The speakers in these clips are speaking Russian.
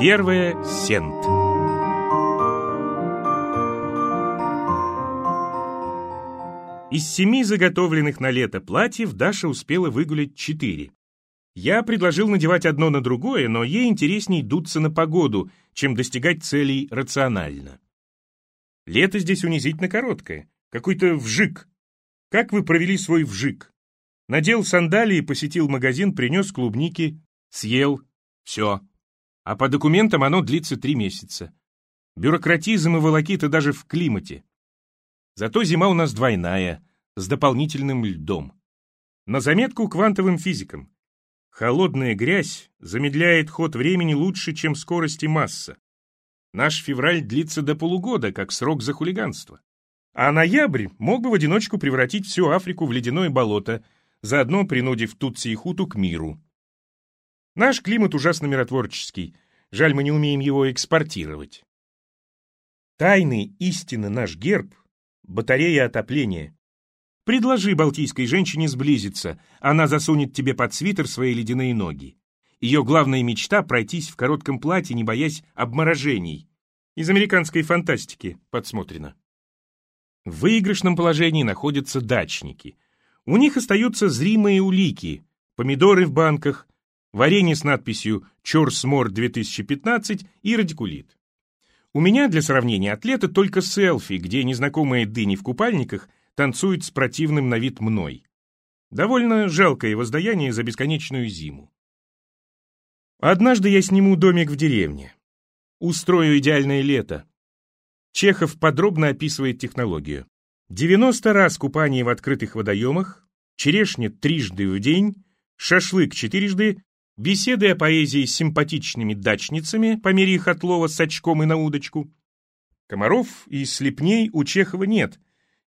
Первая Сент. Из семи заготовленных на лето платьев Даша успела выгулять четыре. Я предложил надевать одно на другое, но ей интересней дуться на погоду, чем достигать целей рационально. Лето здесь унизительно короткое. Какой-то вжик. Как вы провели свой вжик? Надел сандалии, посетил магазин, принес клубники, съел. Все. А по документам оно длится три месяца. Бюрократизм и волокита даже в климате. Зато зима у нас двойная, с дополнительным льдом. На заметку квантовым физикам. Холодная грязь замедляет ход времени лучше, чем скорость и масса. Наш февраль длится до полугода, как срок за хулиганство. А ноябрь мог бы в одиночку превратить всю Африку в ледяное болото, заодно принудив Тутси и Хуту к миру. Наш климат ужасно миротворческий. Жаль, мы не умеем его экспортировать. Тайный, истинно наш герб — батарея отопления. Предложи балтийской женщине сблизиться, она засунет тебе под свитер свои ледяные ноги. Ее главная мечта — пройтись в коротком платье, не боясь обморожений. Из американской фантастики подсмотрено. В выигрышном положении находятся дачники. У них остаются зримые улики — помидоры в банках, варенье с надписью «Чорсмор 2015» и радикулит. У меня для сравнения атлета только селфи, где незнакомые дыни в купальниках танцуют с противным на вид мной. Довольно жалкое воздаяние за бесконечную зиму. Однажды я сниму домик в деревне. Устрою идеальное лето. Чехов подробно описывает технологию. 90 раз купание в открытых водоемах, черешня трижды в день, шашлык четырежды, Беседы о поэзии с симпатичными дачницами по мере их отлова с очком и на удочку. Комаров и слепней у Чехова нет.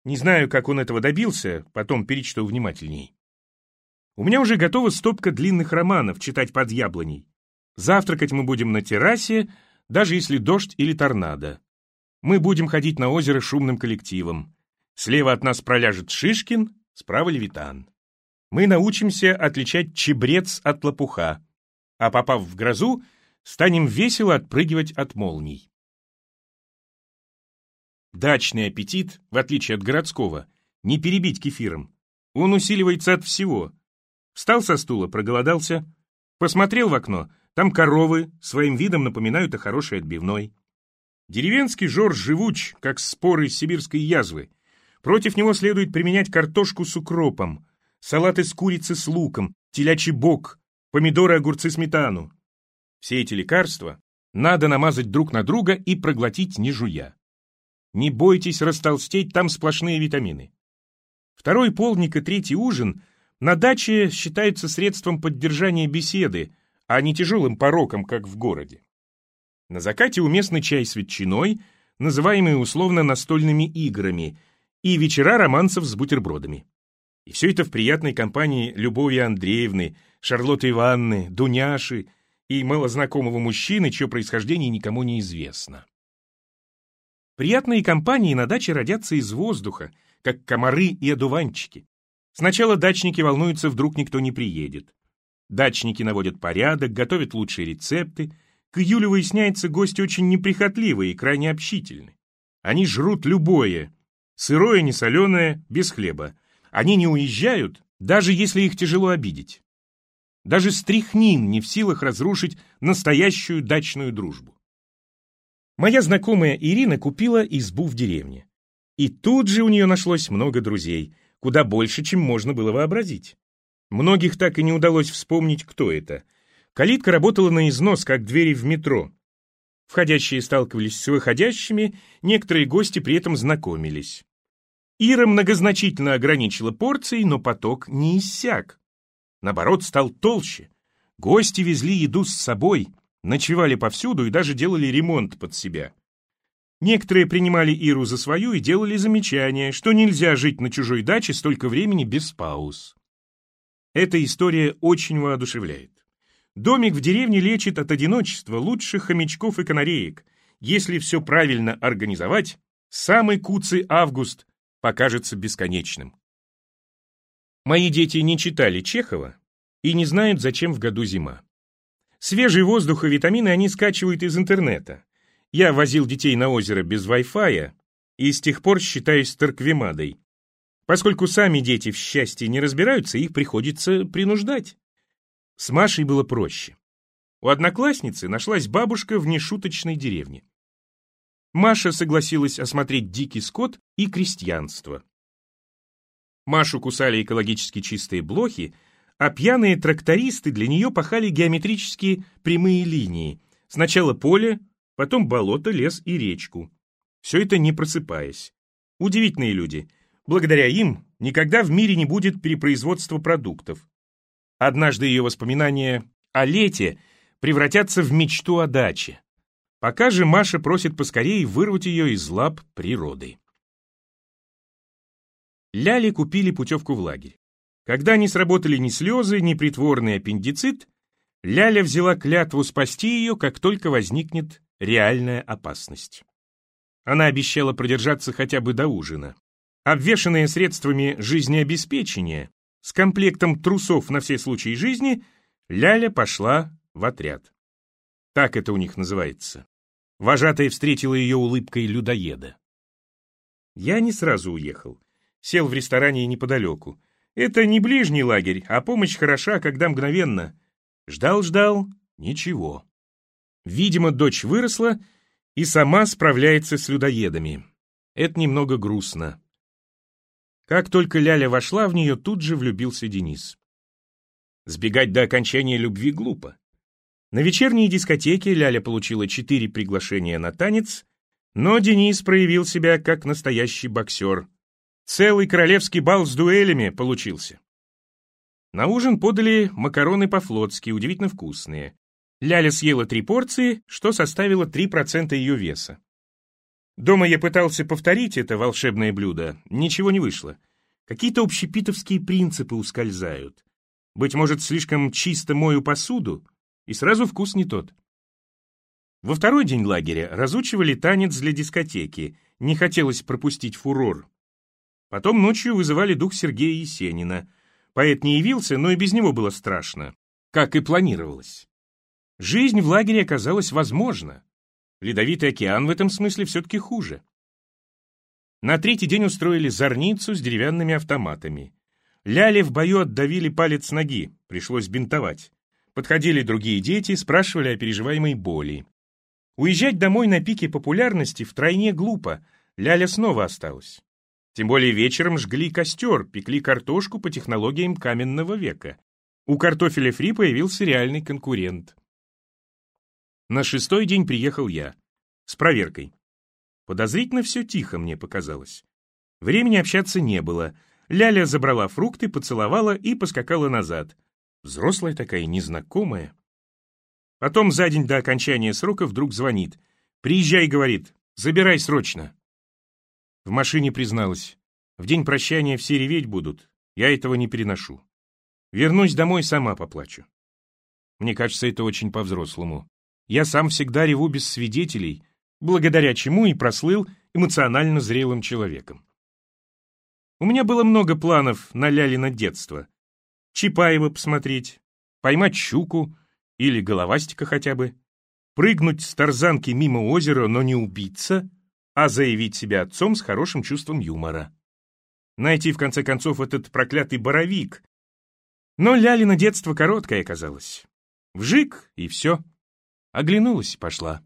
Не знаю, как он этого добился, потом перечту внимательней. У меня уже готова стопка длинных романов читать под яблоней. Завтракать мы будем на террасе, даже если дождь или торнадо. Мы будем ходить на озеро шумным коллективом. Слева от нас проляжет Шишкин, справа Левитан мы научимся отличать чебрец от лопуха, а попав в грозу, станем весело отпрыгивать от молний. Дачный аппетит, в отличие от городского, не перебить кефиром. Он усиливается от всего. Встал со стула, проголодался, посмотрел в окно, там коровы своим видом напоминают о хорошей отбивной. Деревенский жор живуч, как споры сибирской язвы. Против него следует применять картошку с укропом, салат из курицы с луком, телячий бок, помидоры, огурцы, сметану. Все эти лекарства надо намазать друг на друга и проглотить не жуя. Не бойтесь растолстеть, там сплошные витамины. Второй полдник и третий ужин на даче считаются средством поддержания беседы, а не тяжелым пороком, как в городе. На закате уместный чай с ветчиной, называемый условно настольными играми, и вечера романсов с бутербродами. И все это в приятной компании Любови Андреевны, Шарлотты Ивановны, Дуняши и малознакомого мужчины, чье происхождение никому не известно. Приятные компании на даче родятся из воздуха, как комары и одуванчики. Сначала дачники волнуются, вдруг никто не приедет. Дачники наводят порядок, готовят лучшие рецепты. К июлю выясняется, гости очень неприхотливые и крайне общительны. Они жрут любое, сырое, несоленое, без хлеба, они не уезжают, даже если их тяжело обидеть. Даже стряхнин не в силах разрушить настоящую дачную дружбу. Моя знакомая Ирина купила избу в деревне. И тут же у нее нашлось много друзей, куда больше, чем можно было вообразить. Многих так и не удалось вспомнить, кто это. Калитка работала на износ, как двери в метро. Входящие сталкивались с выходящими, некоторые гости при этом знакомились. Ира многозначительно ограничила порции, но поток не иссяк. Наоборот, стал толще. Гости везли еду с собой, ночевали повсюду и даже делали ремонт под себя. Некоторые принимали Иру за свою и делали замечание, что нельзя жить на чужой даче столько времени без пауз. Эта история очень воодушевляет. Домик в деревне лечит от одиночества лучших хомячков и канареек. Если все правильно организовать, самый куцый август покажется бесконечным. Мои дети не читали Чехова и не знают, зачем в году зима. Свежий воздух и витамины они скачивают из интернета. Я возил детей на озеро без Wi-Fi и с тех пор считаюсь торквемадой. Поскольку сами дети в счастье не разбираются, их приходится принуждать. С Машей было проще. У одноклассницы нашлась бабушка в нешуточной деревне. Маша согласилась осмотреть дикий скот и крестьянство. Машу кусали экологически чистые блохи, а пьяные трактористы для нее пахали геометрические прямые линии. Сначала поле, потом болото, лес и речку. Все это не просыпаясь. Удивительные люди — Благодаря им никогда в мире не будет перепроизводства продуктов. Однажды ее воспоминания о лете превратятся в мечту о даче. Пока же Маша просит поскорее вырвать ее из лап природы. Ляли купили путевку в лагерь. Когда не сработали ни слезы, ни притворный аппендицит, Ляля взяла клятву спасти ее, как только возникнет реальная опасность. Она обещала продержаться хотя бы до ужина. Обвешанная средствами жизнеобеспечения, с комплектом трусов на все случаи жизни, Ляля пошла в отряд. Так это у них называется. Вожатая встретила ее улыбкой людоеда. Я не сразу уехал. Сел в ресторане неподалеку. Это не ближний лагерь, а помощь хороша, когда мгновенно. Ждал-ждал — ничего. Видимо, дочь выросла и сама справляется с людоедами. Это немного грустно. Как только Ляля вошла в нее, тут же влюбился Денис. Сбегать до окончания любви глупо. На вечерней дискотеке Ляля получила четыре приглашения на танец, но Денис проявил себя как настоящий боксер. Целый королевский бал с дуэлями получился. На ужин подали макароны по-флотски, удивительно вкусные. Ляля съела три порции, что составило 3% ее веса. Дома я пытался повторить это волшебное блюдо, ничего не вышло. Какие-то общепитовские принципы ускользают. Быть может, слишком чисто мою посуду, и сразу вкус не тот. Во второй день лагеря разучивали танец для дискотеки, не хотелось пропустить фурор. Потом ночью вызывали дух Сергея Есенина. Поэт не явился, но и без него было страшно, как и планировалось. Жизнь в лагере оказалась возможна. Ледовитый океан в этом смысле все-таки хуже. На третий день устроили зорницу с деревянными автоматами. Ляли в бою отдавили палец ноги, пришлось бинтовать. Подходили другие дети, спрашивали о переживаемой боли. Уезжать домой на пике популярности втройне глупо, Ляля снова осталась. Тем более вечером жгли костер, пекли картошку по технологиям каменного века. У картофеля фри появился реальный конкурент. На шестой день приехал я. С проверкой. Подозрительно все тихо мне показалось. Времени общаться не было. Ляля забрала фрукты, поцеловала и поскакала назад. Взрослая такая, незнакомая. Потом за день до окончания срока вдруг звонит. «Приезжай», — говорит, — «забирай срочно». В машине призналась. В день прощания все реветь будут. Я этого не переношу. Вернусь домой, сама поплачу. Мне кажется, это очень по-взрослому. Я сам всегда реву без свидетелей, благодаря чему и прослыл эмоционально зрелым человеком. У меня было много планов на Лялино детство. Чапаева посмотреть, поймать щуку или головастика хотя бы, прыгнуть с тарзанки мимо озера, но не убиться, а заявить себя отцом с хорошим чувством юмора. Найти, в конце концов, этот проклятый боровик. Но Лялина детство короткое оказалось. Вжик, и все. Оглянулась и пошла.